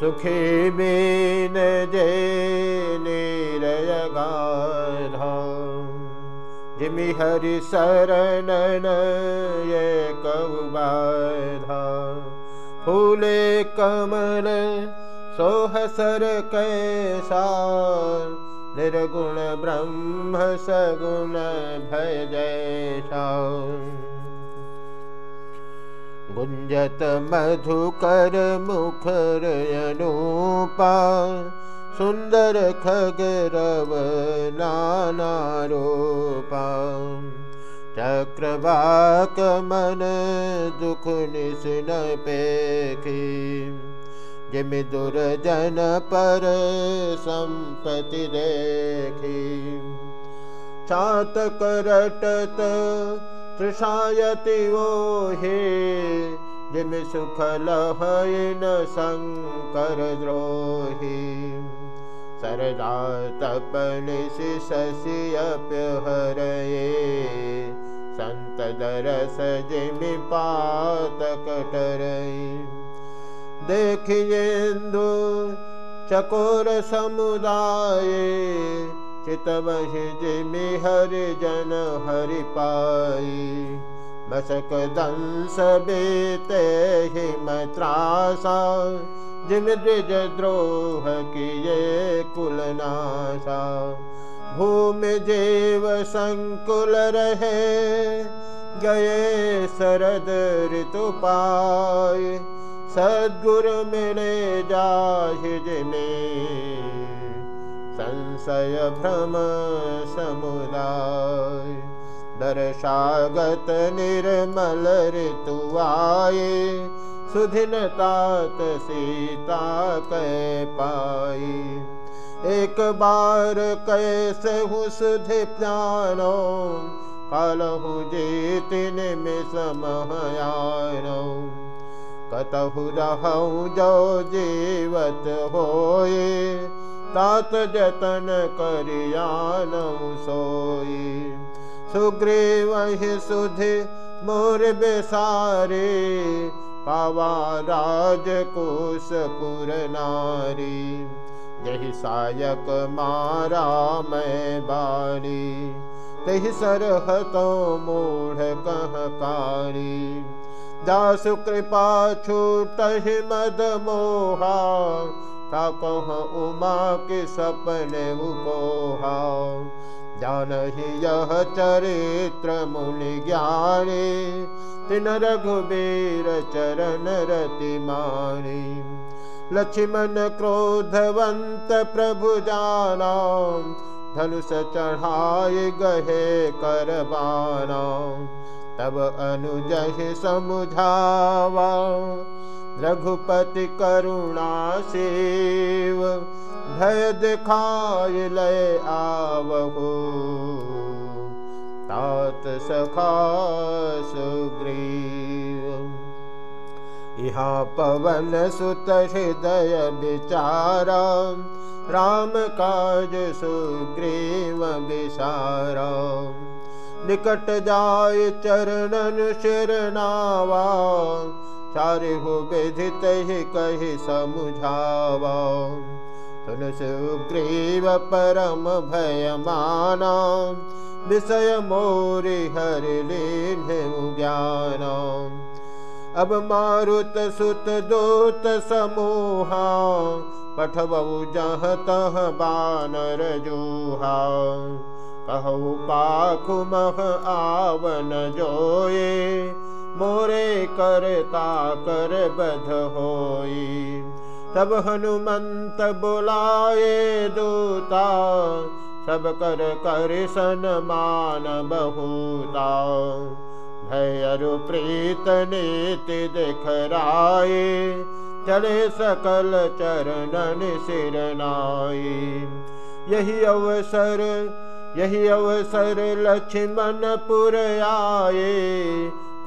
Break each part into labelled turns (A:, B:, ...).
A: सुखी बीन जे निरय गाधा जिमि हरि शरणन ये कौबाधा फूले कमल सोहसर कैसा निर्गुण ब्रह्म सगुण भय जैसा गुञ्जत मधुकर मुखर सुन्दर खगरव चक्रवाक मन दुख निशन पेखी जिमि दुर्जन पर सम्पति देखी चात करटत तृषायति वो हे जिमि सुख लहन शङ्कर द्रोही। सरदा शशियप्यहरये सन्त दरस जिमि पातकटरये देखियेन्दु चकोर समुदाय चितमहि जिमि हरि जन हरि पाई। मशक दंस बेते हिमत्रासा जिम द्विज द्रोह किए कुलनाशा भूमि जीव संकुल रहे, गए शरद ऋतु पाए सद्गुरु मिले जाहिज में संशय भ्रम समुदाय दर्शागत निर्मल ऋतु आए सुधिन तात सीता कै पाई एक बार कैसे हूँ सुध प्यानो कालहु जीतिन में समहयानो कतहु रहूँ जो जीवत होए तात जतन करियान सोई। सुग्रीव सुधि मोर बेसारे, पावा राजकोशपुर नारी। यही सायक मारा मैं बारी, तही सरहतो मूढ़ कह कारी। दासु कृपा छूट मद मोहा कह उमा के सपने उकोहा जान ही यह चरित्र मुनि ज्ञानी, तिन रघुबीर चरण रति मानी। लक्ष्मण क्रोधवंत प्रभु जाना, धनुष चढ़ाए गहे करबाना तब अनुजह समुझावा रघुपति करुणा सेव भय दिखाय लय आवहो। तात सखा सुग्रीव यहाँ पवन सुत हृदय विचारा राम काज सुग्रीव विसारा। निकट जाय चरणन शिरनावा चारे विधित कही सुग्रीव परम भय माना विषय मोरि हरि लीन ज्ञान। अब मारुत सुत दूत समूहा। पठबऊ जह तह बानर जूहा। कहु पाखुमह आवन जोए मोरे करता कर बध होई। तब हनुमंत बुलाए दूता सब कर कर सन मान बहुता। भयरु प्रीत नीति दिखराए चले सकल चरणन सिरनाई यही अवसर यही अवसर लक्ष्मणपुर आए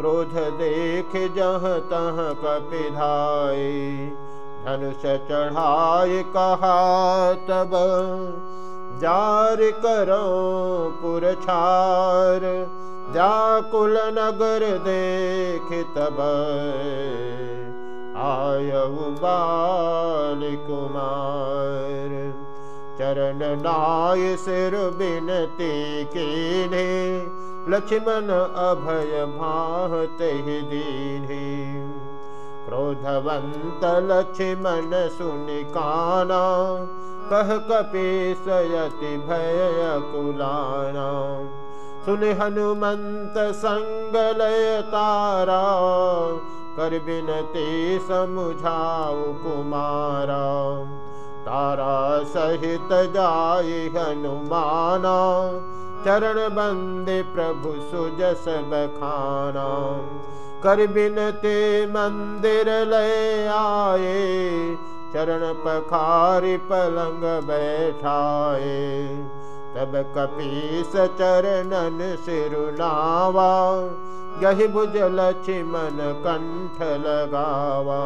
A: क्रोध देख जह तह कपिधाए धनुष चढ़ाए कहा तब जार करो पुरछार जाकुल नगर देख तब। आयु बाल कुमार चरण नाय सिर बिनती कीने लक्ष्मण अभय भात दीने। क्रोधवन्त लक्ष्मण सुनिकाना कह कपीसयति भय कुलाना। सुन हनुमंत संगलय तारा कर बिनती समुझाऊ कुमारा। तारा सहित जाय हनुमाना चरण बंदे प्रभु सुजस बखाना। कर बिनते मंदिर ले आए, चरण पखारी पलंग बैठाए। तब कपीस चरणन सिरुनावा यही भुज लक्ष्मण कंठ लगावा।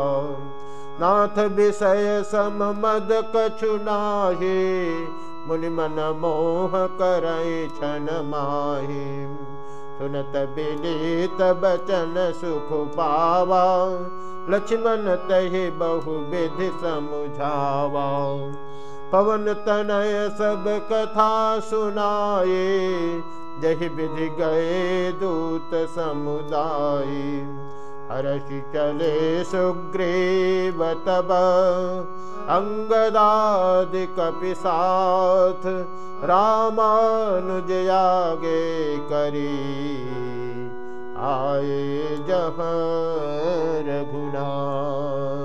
A: नाथ विषय सम मद कछु नाही मुनि मन मोह करई छन माही। सुनत विनीत बचन सुख पावा। लक्ष्मण तहि बहु विधि समुझावा। पवन तनय सब कथा सुनाए जहि विधि गए दूत समुदाय हरषि चले सुग्रीव तब अंगदादि कपि साथ रामानुज आगे करी जह रघुनाथ